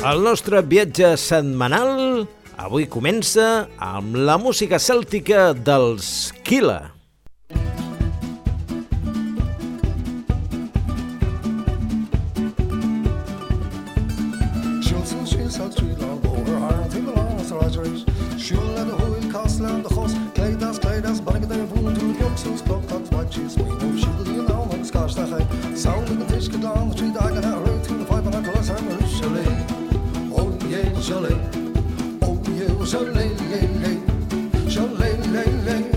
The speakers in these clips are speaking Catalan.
El nostre viatge setmanal avui comença amb la música cèltica dels Kila. Schulzen schiesal Schüler, over haar Zo leen, leen, leen. Zo leen, leen, leen.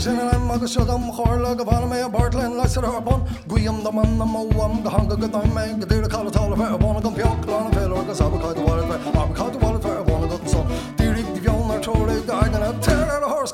General mag shadam harla ga van me Bartlin the man the the me the the I'm the water the the to the horse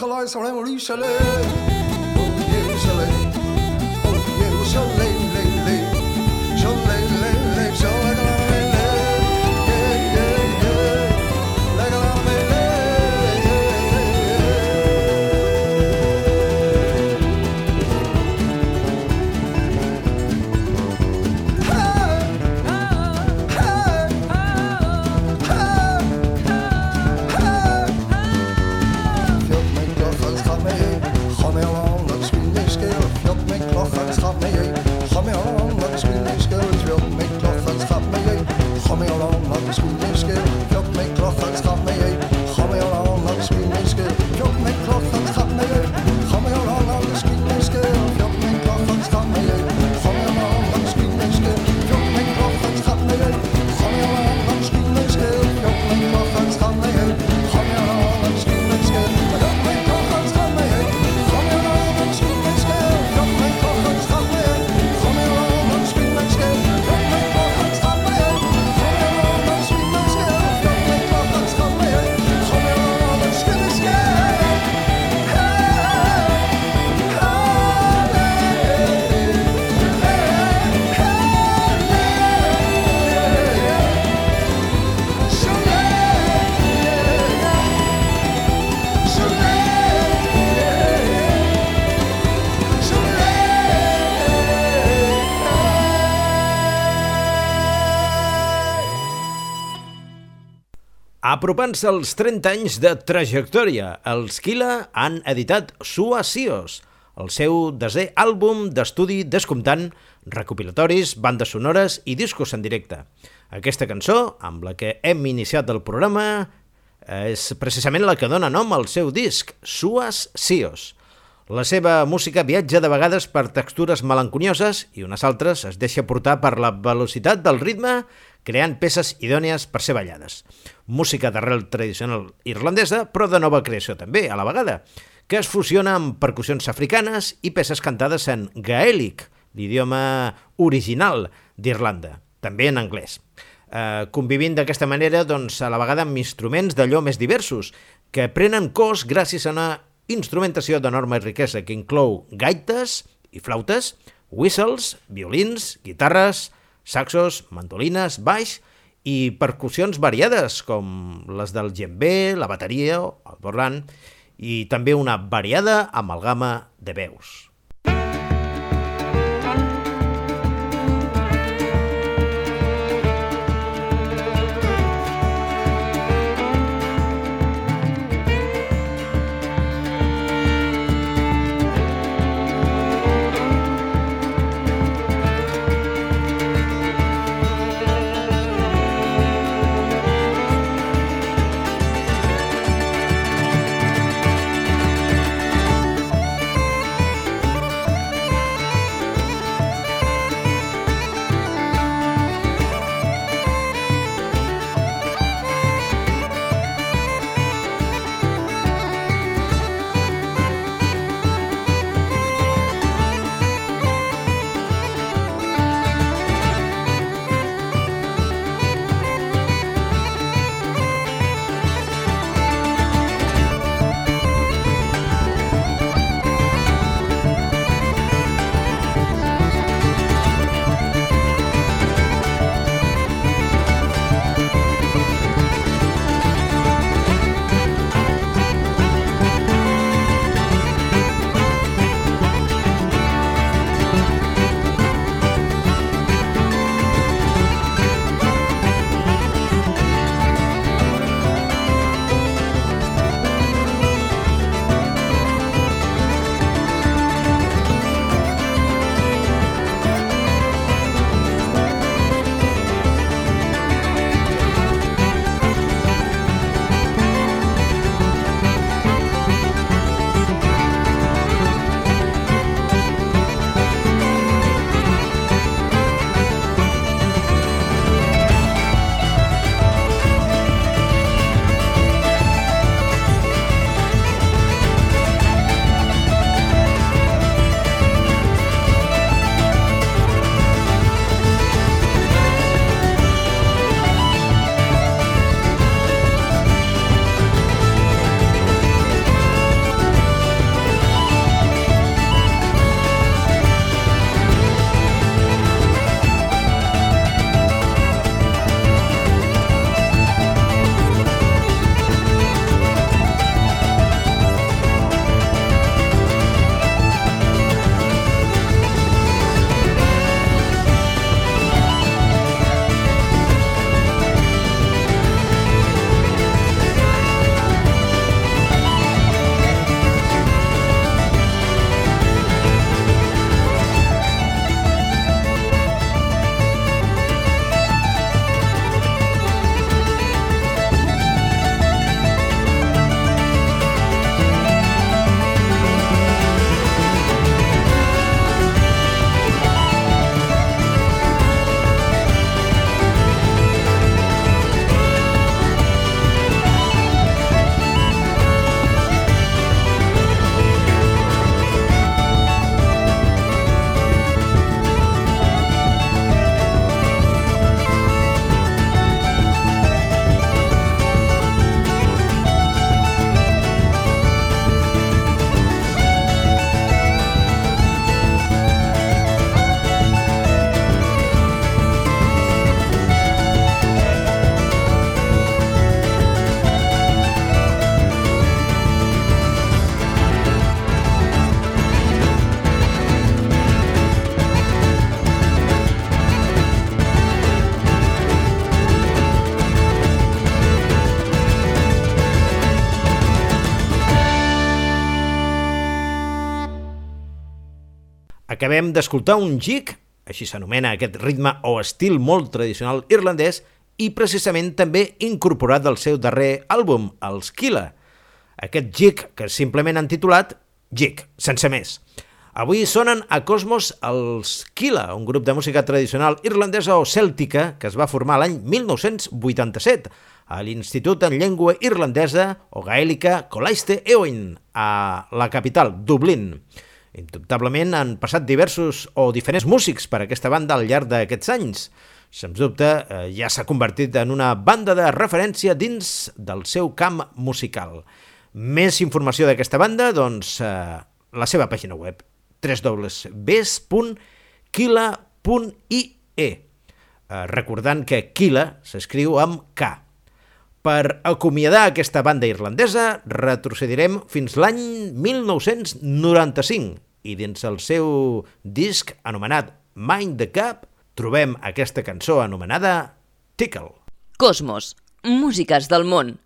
Apropant-se als 30 anys de trajectòria, els Kila han editat Suacios, el seu desè àlbum d'estudi descomptant recopilatoris, bandes sonores i discos en directe. Aquesta cançó, amb la que hem iniciat el programa, és precisament la que dona nom al seu disc, Suas Sios. La seva música viatja de vegades per textures melanconioses i unes altres es deixa portar per la velocitat del ritme, creant peces idònies per ser ballades. Música d'arrel tradicional irlandesa, però de nova creació també, a la vegada, que es fusiona amb percussions africanes i peces cantades en gaèlic, l'idioma original d'Irlanda, també en anglès. Eh, convivint d'aquesta manera doncs, a la vegada amb instruments d'allò més diversos, que prenen cos gràcies a una instrumentació d'enorme riquesa que inclou gaites i flautes, whistles, violins, guitarres, saxos, mandolines, baix i percussions variades com les del djembe, la bateria, el borlan i també una variada amalgama de veus. Acabem d'escoltar un jig, així s'anomena aquest ritme o estil molt tradicional irlandès, i precisament també incorporat del seu darrer àlbum, el Skilla. Aquest jig que simplement han titulat Jig, sense més. Avui sonen a Cosmos els Kila, un grup de música tradicional irlandesa o cèltica que es va formar l'any 1987 a l'Institut en Llengua Irlandesa o Gaèlica Colaiste Eoin, a la capital, Dublín. Indubtablement han passat diversos o diferents músics per aquesta banda al llarg d'aquests anys. Sens dubte, eh, ja s'ha convertit en una banda de referència dins del seu camp musical. Més informació d'aquesta banda, doncs, eh, la seva pàgina web www.kila.ie eh, recordant que Kila s'escriu amb K. Per acomiadar aquesta banda irlandesa retrocedirem fins l'any 1995 i dins el seu disc anomenat Mind the Gap trobem aquesta cançó anomenada Tickle. Cosmos, músiques del món.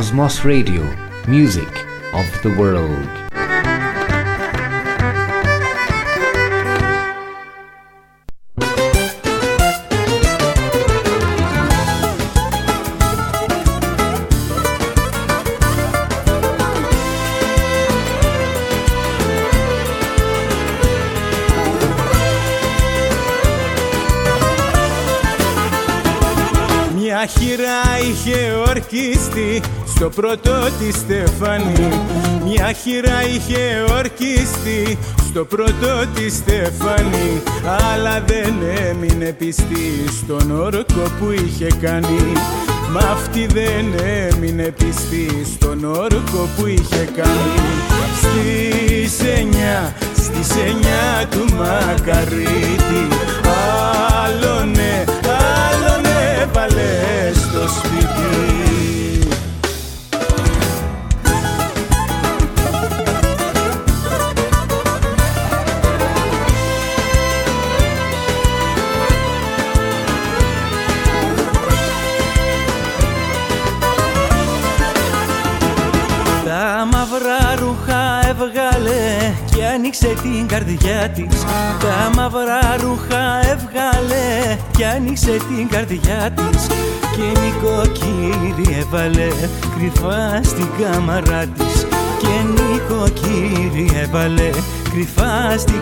Cosmos Radio, music of the world. Ορκιστεί στο πρώτο τη στεφάνι Μια χειρά είχε ορκιστεί. Στο πρώτο τη στεφάνι Αλλά δεν έμεινε πιστή. Στον όρκο που είχε κάνει Μ' αυτή δεν έμεινε πιστή. Στον όρκο που είχε κάνει Στις εννιά, στις εννιά του Μακαρίτη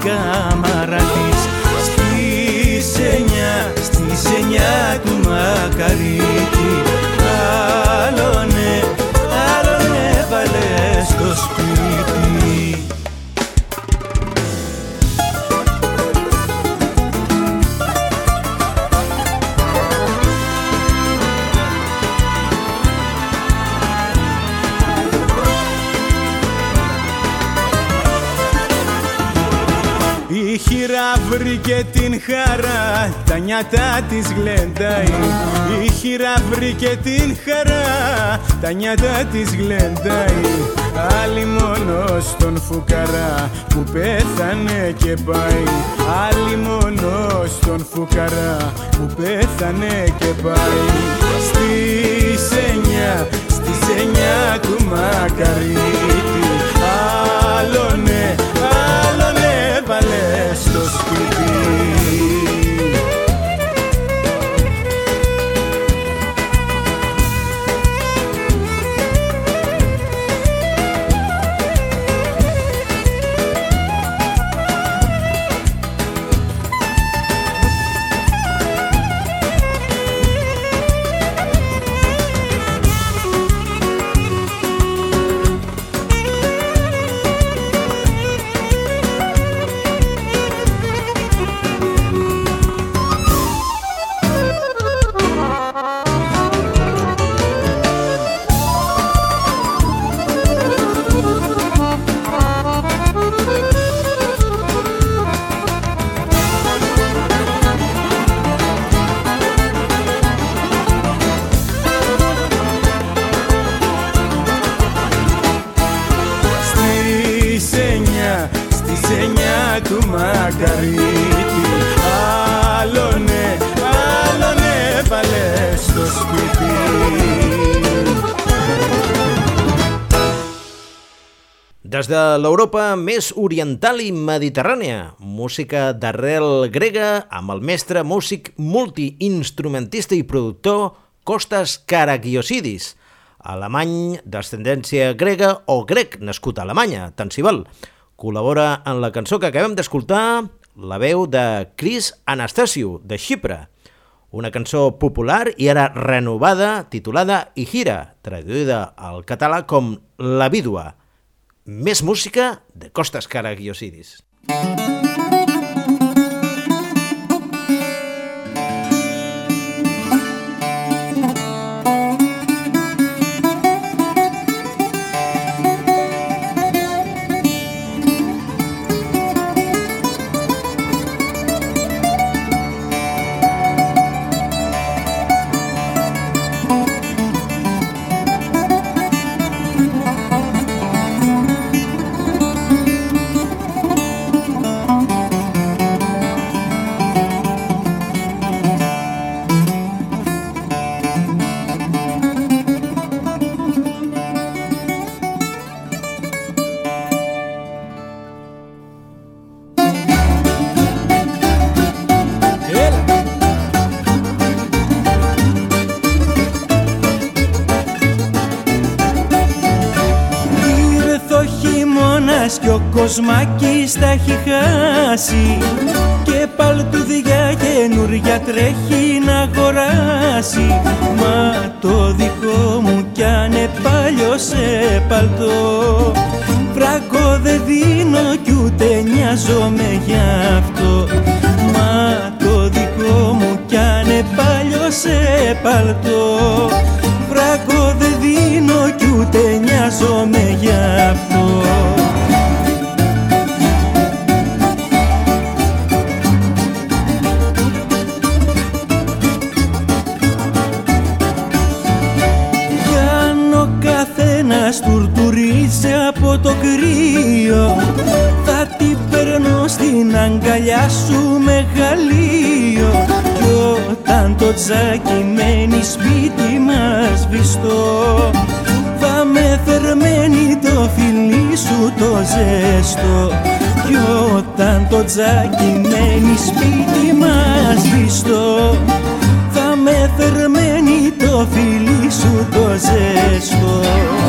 agama βρήκε την χαρά, τα νιάτα της γλεντάει l'Europa més oriental i mediterrània, música d'arrel grega amb el mestre músic multiinstrumentista i productor Kostas Karagiosidis, alemany d'ascendència grega o grec nascut a Alemanya, tant s'hi val. Col·labora en la cançó que acabem d'escoltar la veu de Chris Anastasiou, de Xipre, una cançó popular i ara renovada titulada Ihira, traduïda al català com La vídua. Més música de Costas Karagiosidis. Thank κοσμάκι στα έχει χάσει. Και παλτούδια καινούρια τρέχει από το κρύο. Θα την παίρνω στην αγκαλιά σου μεγαλείο. Κι όταν το τζάκι μένει σπίτι μας βυστό Θα με θερμαίνει το φιλί σου το ζεστό. Κι όταν το τζάκι μένει σπίτι μας βυστό θα με θερμαίνει το φιλί σου το ζεστό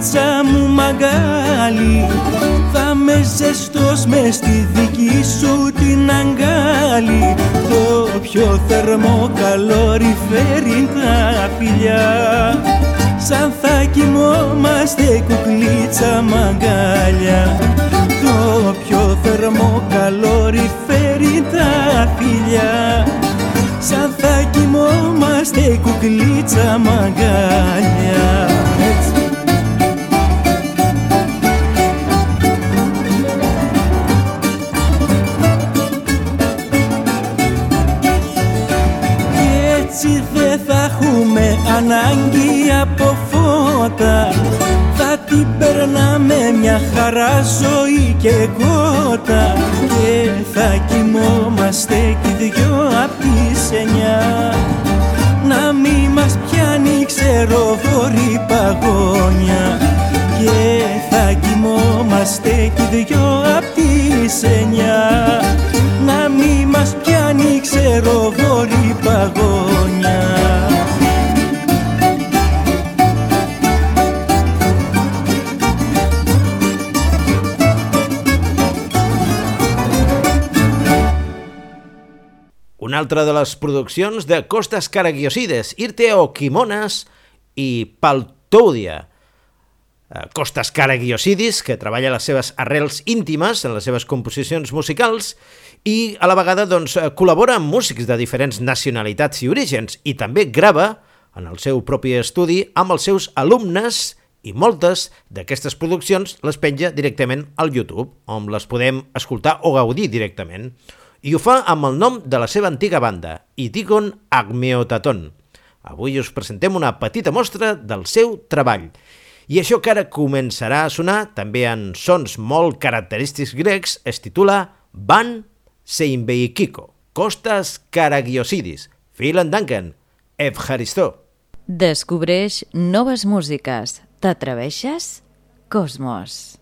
κουκλίτσα μου μαγκάλι Θα με ζεστός μες στη δική σου την αγκάλι. Το πιο θερμό καλόρι φέρει τα φιλιά. Σαν θα κοιμόμαστε κουκλίτσα μαγκάλια. Το πιο θερμό καλόρι φέρει τα φιλιά. Σαν θα κοιμόμαστε κουκλίτσα μαγκάλια ανάγκη από φώτα. Θα την περνάμε μια χαρά ζωή και κότα. Και θα κοιμόμαστε κι δυο απ' τις εννιά. Να μη μας πιάνει ξεροβορή παγόνια. Και θα κοιμόμαστε κι δυο απ' τις εννιά. Να μη μας πιάνει ξεροβορή παγόνια Una altra de les produccions de Costas Caragiosides, Irte o Kimonas i Paltoudia. Eh, Costas Caragiosidis, que treballa les seves arrels íntimes en les seves composicions musicals i a la vegada doncs, eh, col·labora amb músics de diferents nacionalitats i orígens i també grava en el seu propi estudi amb els seus alumnes i moltes d'aquestes produccions les penja directament al YouTube, on les podem escoltar o gaudir directament. I ho fa amb el nom de la seva antiga banda, Itigon Agmeotaton. Avui us presentem una petita mostra del seu treball. I això que ara començarà a sonar, també en sons molt característics grecs, es titula Van Seinbeikiko, Costas Karagiosidis, Philan Duncan, Evharisto. Descobreix noves músiques. T'atreveixes? Cosmos.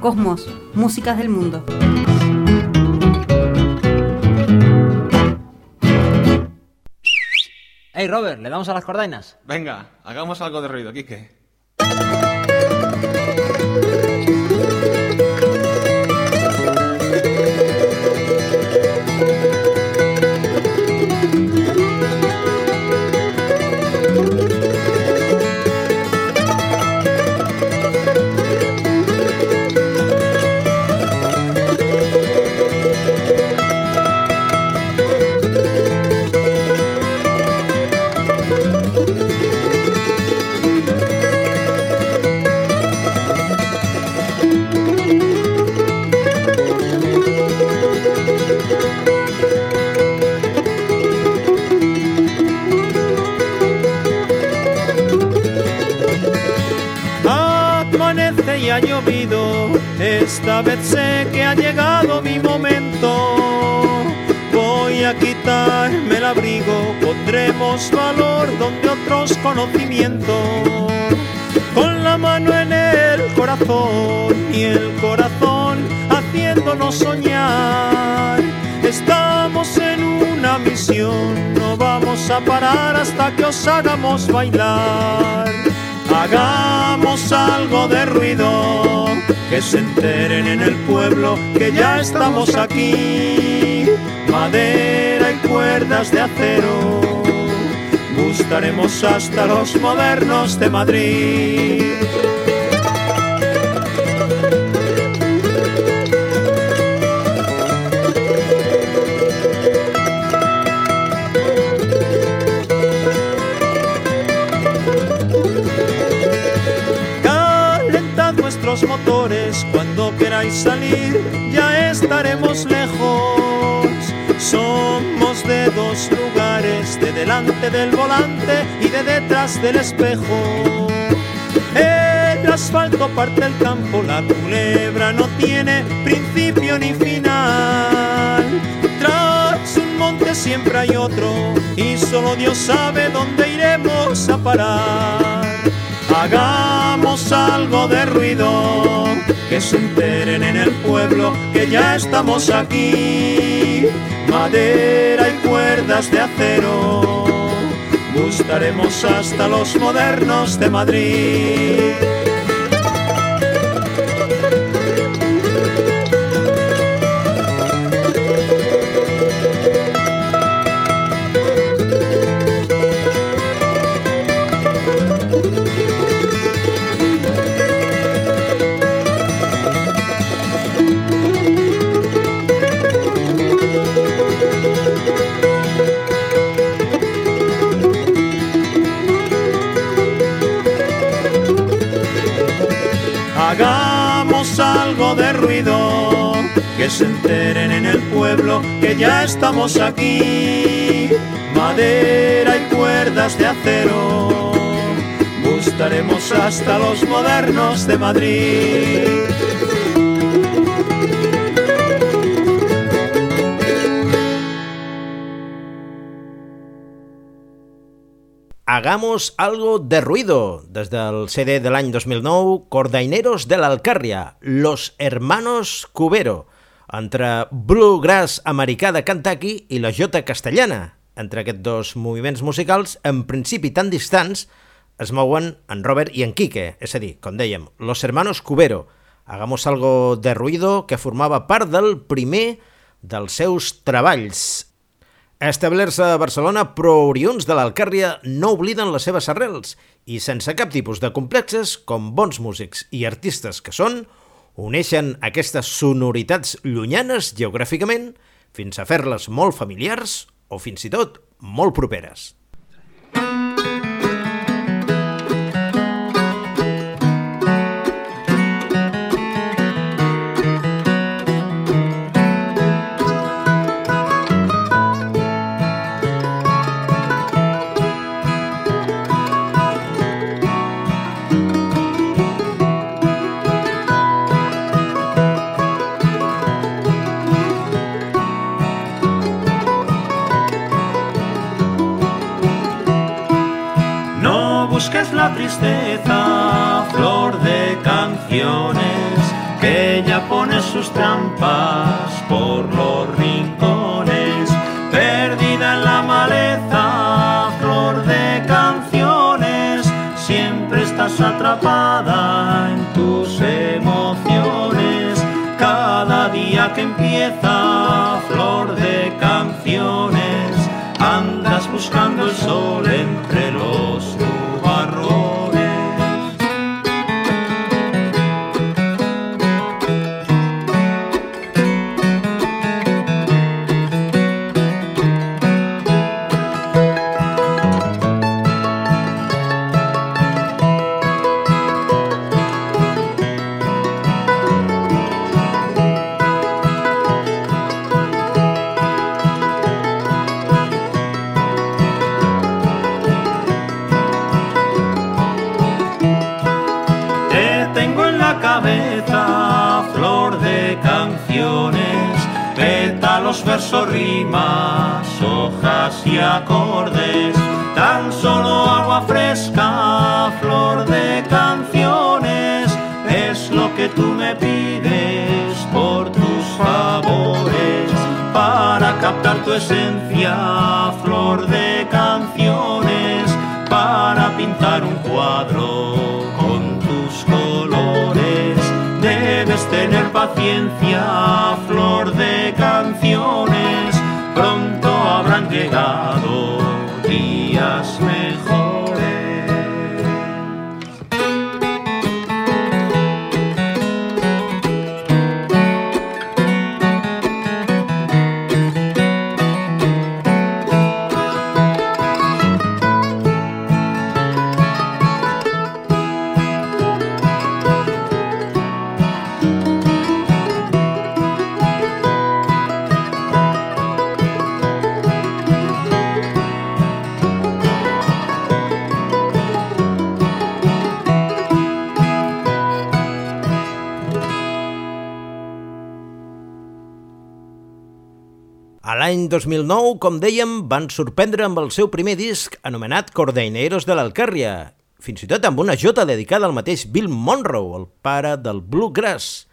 Cosmos, músicas del mundo. Hey Robert, ¿le damos a las cordainas? Venga, hagamos algo de ruido, Quique. Conocimiento. Con la mano en el corazón y el corazón haciéndonos soñar. Estamos en una misión, no vamos a parar hasta que os hagamos bailar. Hagamos algo de ruido, que se enteren en el pueblo que ya estamos aquí. Madera y cuerdas de acero, gustaremos hasta los modernos de Madrid. Calentad vuestros motores cuando queráis salir, ya estaremos lejos. Somos dos lugares, de delante del volante y de detrás del espejo. El asfalto parte el campo, la culebra no tiene principio ni final. Tras un monte siempre hay otro y solo Dios sabe dónde iremos a parar. Hagamos algo de ruido, que se enteren en el pueblo que ya estamos aquí. Madera y de acero, gustaremos hasta los modernos de Madrid. Ruido, que se enteren en el pueblo que ya estamos aquí. Madera y cuerdas de acero, gustaremos hasta los modernos de Madrid. Hagamos algo de ruido. Des del CD de l'any 2009, Cordaineros de l'Alcàrria, Los Hermanos Cubero, entre Bluegrass americà de Kentucky i la Jota castellana. Entre aquests dos moviments musicals, en principi tan distants, es mouen en Robert i en Quique, és a dir, com dèiem, Los Hermanos Cubero, Hagamos algo de ruido, que formava part del primer dels seus treballs, a establir-se a Barcelona, però oriuns de l'Alcàrria no obliden les seves arrels i, sense cap tipus de complexes, com bons músics i artistes que són, uneixen aquestes sonoritats llunyanes geogràficament fins a fer-les molt familiars o fins i tot molt properes. Tristeza, flor de canciones, que ella pone sus trampas por los rincones, perdida en la maleza, flor de canciones, siempre estás atrapada en tus emociones, cada día que empieza, flor de canciones, andas buscando el sol entre los. Rimas, hojas y acordes. Tan solo agua fresca, flor de canciones, es lo que tú me pides por tus favores. Para captar tu esencia, flor de canciones, para pintar un cuadro con tus colores. Debes tener paciencia, flor l'any 2009, com dèiem, van sorprendre amb el seu primer disc anomenat Cordeineros de l'Alcàrria, fins i tot amb una jota dedicada al mateix Bill Monroe, el pare del bluegrass.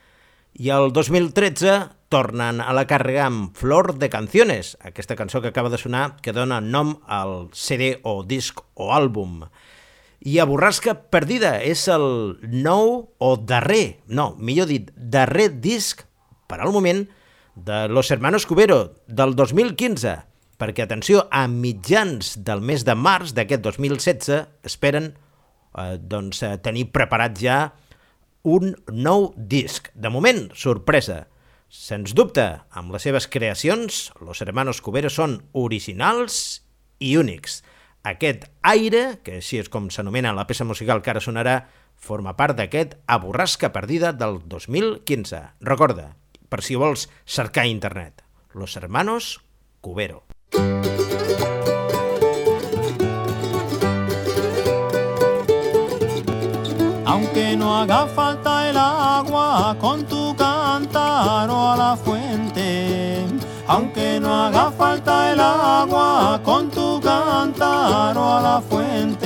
I el 2013 tornen a la càrrega amb Flor de Canciones, aquesta cançó que acaba de sonar que dona nom al CD o disc o àlbum. I a Borrasca Perdida és el nou o darrer, no, millor dit, darrer disc, per al moment, de Los Hermanos Cubero, del 2015, perquè, atenció, a mitjans del mes de març d'aquest 2016 esperen eh, doncs, eh, tenir preparat ja un nou disc. De moment, sorpresa. Sens dubte, amb les seves creacions, Los Hermanos Cubero són originals i únics. Aquest aire, que així és com s'anomena la peça musical que ara sonarà, forma part d'aquest A borrasca perdida del 2015. Recorda, per si vols a internet, Los Hermanos Cubero. Aunque no haga falta el agua con tu cantar o a la fuente. Aunque no haga falta el agua con tu cantar o a la fuente.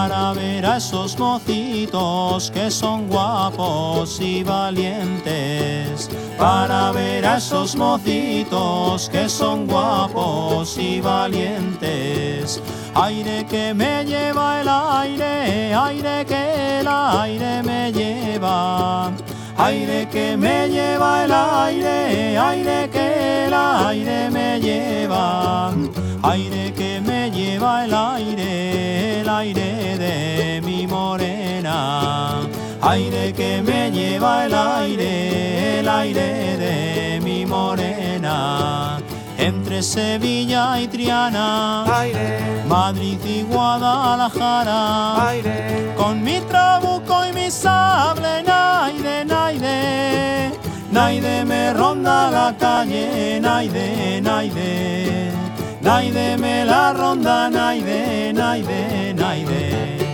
Para ver a esos mocitos que son guapos y valientes. Para ver a esos mocitos que son guapos y valientes. Aire que me lleva el aire, aire que el aire me lleva. Aire que me lleva el aire, aire que el aire me lleva. aire que me lleva el aire, el aire de mi morena, aire que me lleva el aire, el aire de mi morena. Entre Sevilla y Triana, aire. Madrid y Guadalajara, aire. con mi trabuco y mi sable, naide, naide, naide me ronda la calle, naide, naide. Naide me la ronda, naide, naide, naide.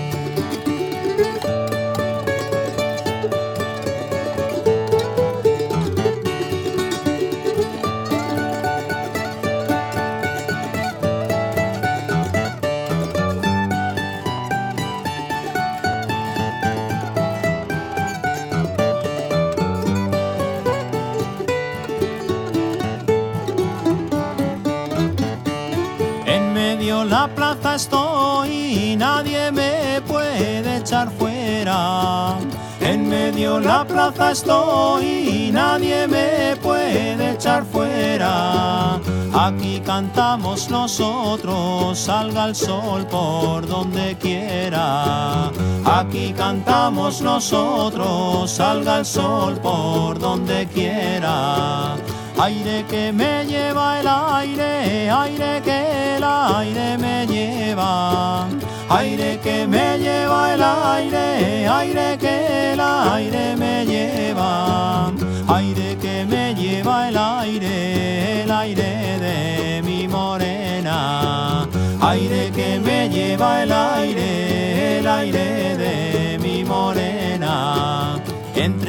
Estoy y nadie me puede echar fuera. En medio la plaza estoy y nadie me puede echar fuera. Aquí cantamos nosotros, salga el sol por donde quiera. Aquí cantamos nosotros, salga el sol por donde quiera. Aire que me lleva el aire, aire que el aire me lleva. Aire que me lleva el aire, aire que el aire me lleva. Aire que me lleva el aire, el aire de mi morena. Aire que me lleva el aire, el aire de.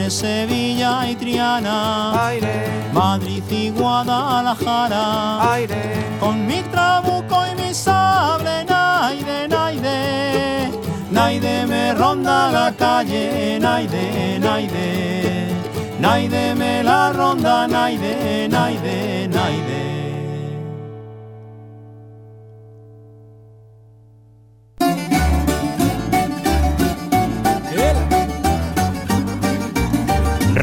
Entre Sevilla y Triana, aire. Madrid y Guadalajara, aire. Con mi trabuco y mi sable, naide, naide. Naide me ronda la calle, naide, naide. Naide me la ronda, naide, naide, naide.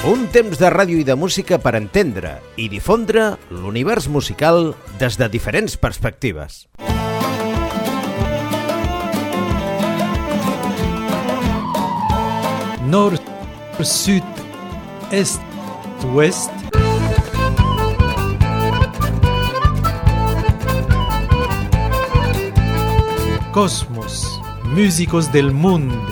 Un temps de ràdio i de música per entendre i difondre l'univers musical des de diferents perspectives. Nord, sud, est, ouest. Cosmos, músicos del mundo.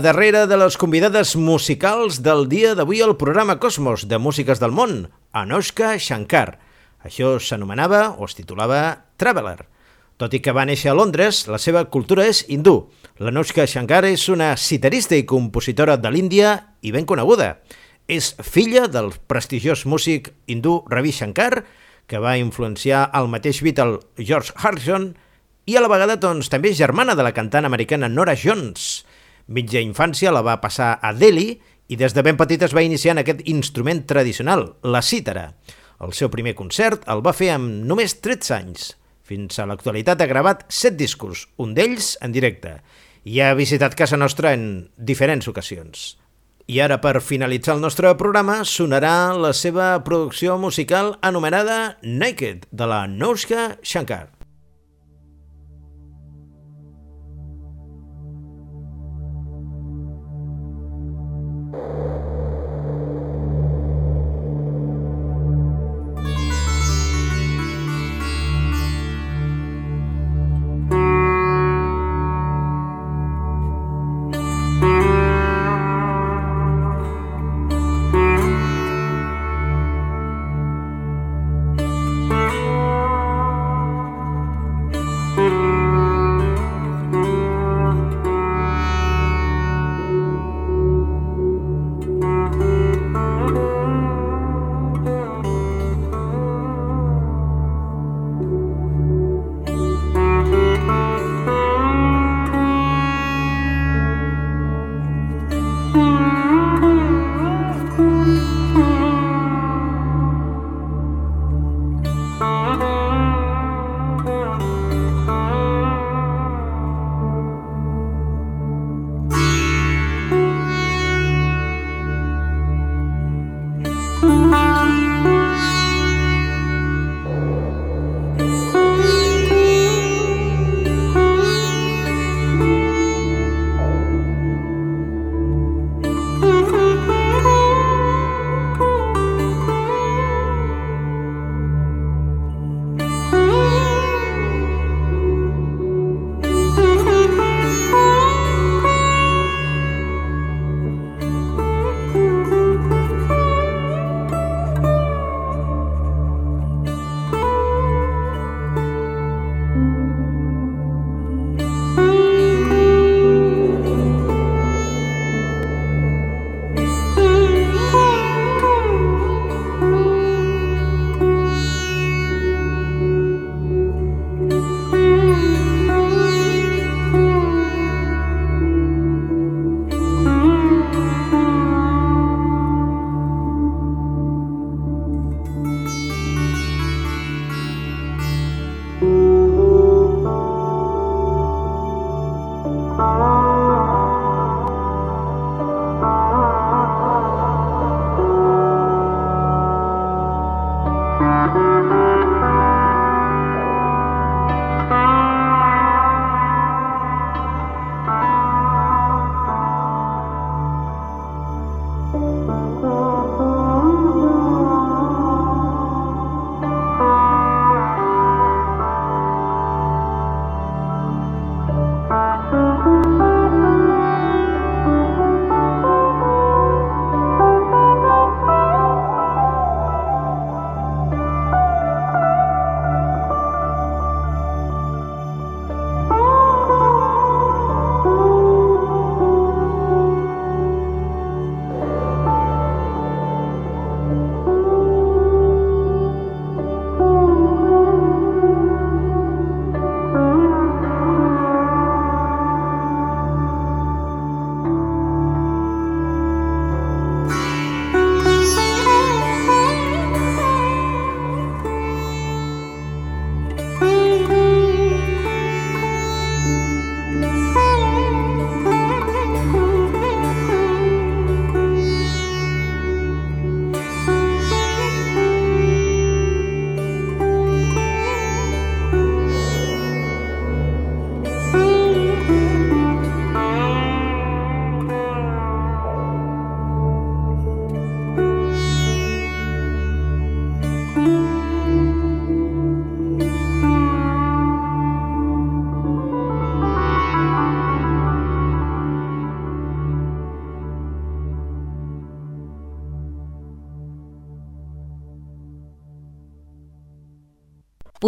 Darrera de les convidades musicals del dia d'avui al programa Cosmos de Músiques del Món, Anushka Shankar. Això s'anomenava o es titulava Traveler. Tot i que va néixer a Londres, la seva cultura és hindú. L'Anushka Shankar és una citarista i compositora de l'Índia i ben coneguda. És filla del prestigiós músic hindú Ravi Shankar, que va influenciar el mateix Beatle George Harrison, i a la vegada doncs, també és germana de la cantant americana Nora Jones. Mitja infància la va passar a Delhi i des de ben petit es va iniciar en aquest instrument tradicional, la cítara. El seu primer concert el va fer amb només 13 anys. Fins a l'actualitat ha gravat 7 discos, un d'ells en directe, i ha visitat casa nostra en diferents ocasions. I ara, per finalitzar el nostre programa, sonarà la seva producció musical anomenada Naked, de la Nouska Shankar.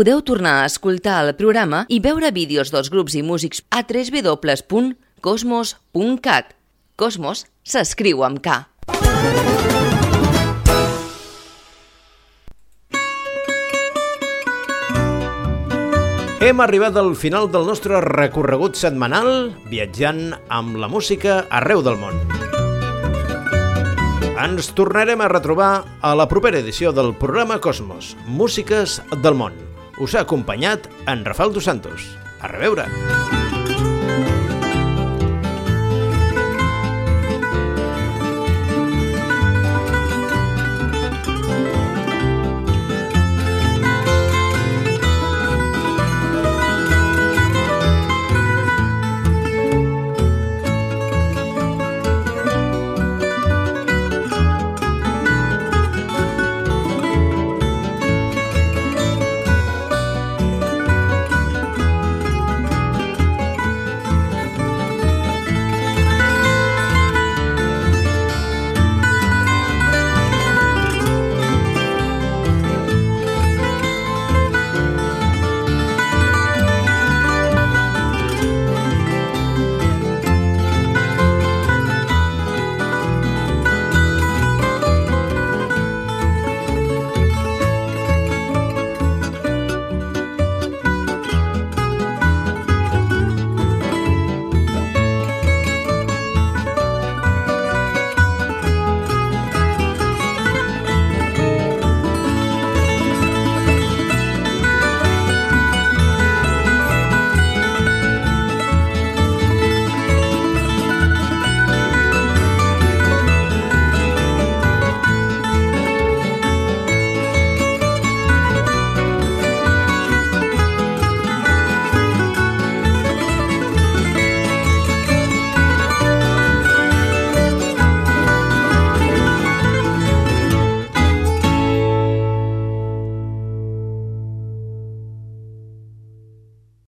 Podeu tornar a escoltar el programa i veure vídeos dels grups i músics a www.cosmos.cat. Cosmos s'escriu amb K. Hem arribat al final del nostre recorregut setmanal viatjant amb la música arreu del món. Ens tornarem a retrobar a la propera edició del programa Cosmos, Músiques del món. Us ha acompanyat en Rafael Dos Santos. A reveure!